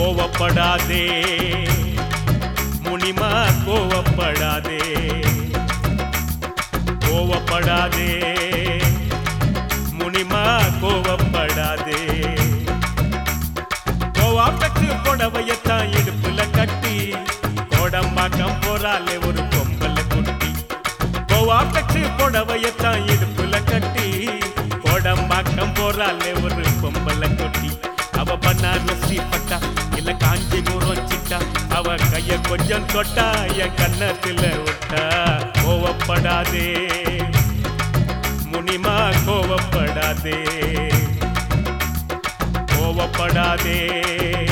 கோவப்படாதே. முனிமா கோவப்படாதே. கோவப்படாதே. முனிமா கோவப்படாதே. கோவா புடவையத்தான் இடுப்புல கட்டி. கோடம்பாக்கம் போறாலே ஒரு பொம்பல குட்டி. கோவா புடவையத்தான் இடுப்புல கட்டி. கோடம்பாக்கம் போறாலே ஒரு கொஞ்சம் தொட்டா என் கண்ணத்தில் விட்டா கோவப்படாதே. முனிமா கோவப்படாதே. கோவப்படாதே.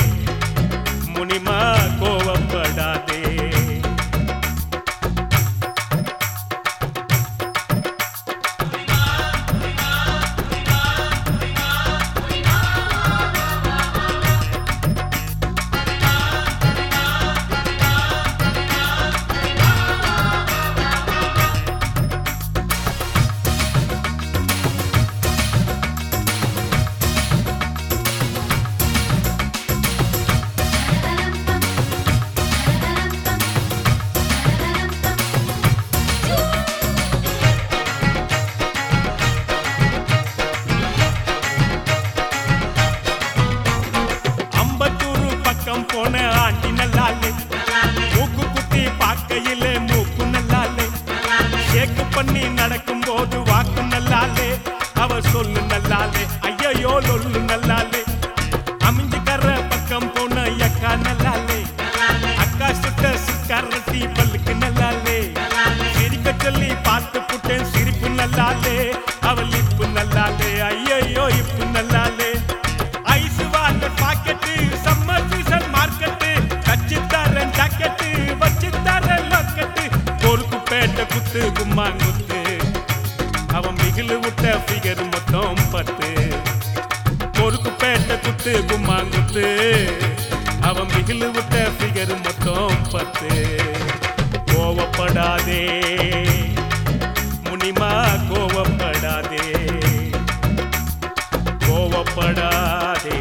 ஐயையோ லொல்லு நல்லாலே அமைஞ்சுக்கற பக்கம் போன அக்கா நல்லாலே. அக்கா சுட்ட சுக்காரட்டி பல்லுக்கு நல்லாலே. சிரிக்க சொல்லி பார்த்து புட்டேன் சிரிப்பு நல்லாலே. அவள் இப்பு நல்லாலே ஐயையோ இப்பு நல்லாலே. Ice water packet summer season market. கச்சி ஜாக்கெட்டு வச்சு தரேன் பொறுப்பு பேட்ட குத்து கும்மாங்குத்து. அவன் மிகிலு விட்ட ஃபிகர் மொத்தம் பத்து. குத்து கும்மாங்குத்து. அவன் மிகிலு விட்ட பிகர் மொத்தம் பத்து. கோவப்படாதே. முனிமா கோவப்படாதே. கோவப்படாதே.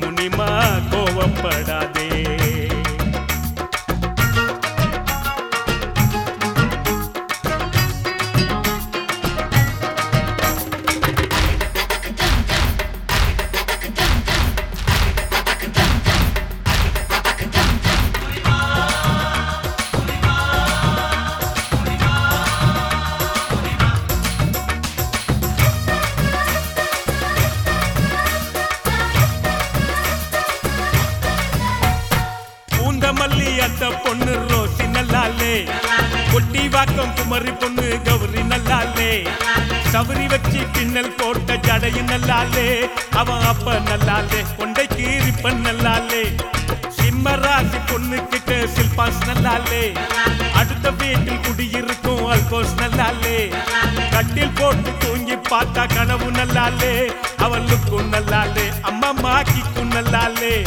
முனிமா கோவப்படாதே பூந்தமல்லி அந்த பொண்ணு ரோசி நல்லாலே. கொட்டி வாக்கம் குமரி பொண்ணு கௌரி நல்லாலே. சவுரி வச்சு பின்னல் போட்ட ஜடையும் நல்லாலே. அவன் அப்ப நல்லாலே கொண்டை கீரிப்பன் நல்லாலே. சிம்மராசி பொண்ணு கிட்ட சில்பாஸ் நல்லாலே. அடுத்த வீட்டில் குடியிருக்கும் அல்கோஸ் நல்லாலே. கட்டில் போட்டு தூங்கி பார்த்தா கனவு நல்லாலே. அவளுக்கும் நல்லாலே அம்மா மாக்கிக்கும் நல்லாலே.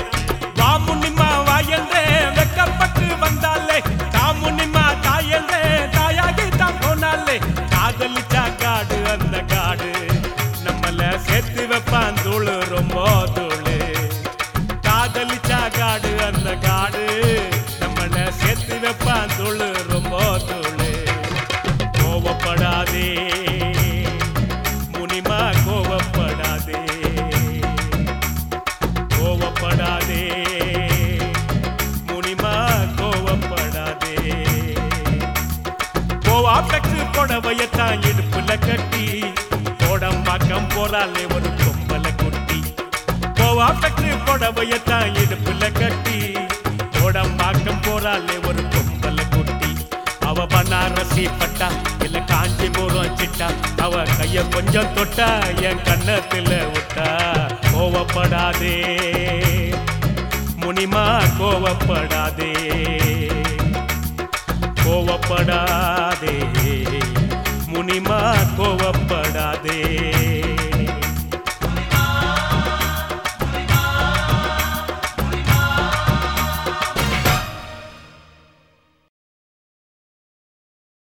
கோடம்பாக்கம் போறாலே ஒரு பொம்பல குட்டி. கோவா பெற்று புடவையத்தான் இடுப்புல கட்டி. கோடம்பாக்கம் போறாலே ஒரு பொம்பல குட்டி. அவ பனாரசி பட்டா இல்ல காஞ்சி மூலம் சிட்டா. அவ கைய கொஞ்சம் தொட்டா என் கண்ணத்துல விட்டா கோவப்படாதே. முனிமா கோவப்படாதே. கோவப்படாதே. முனிமா கோவப்படாதே.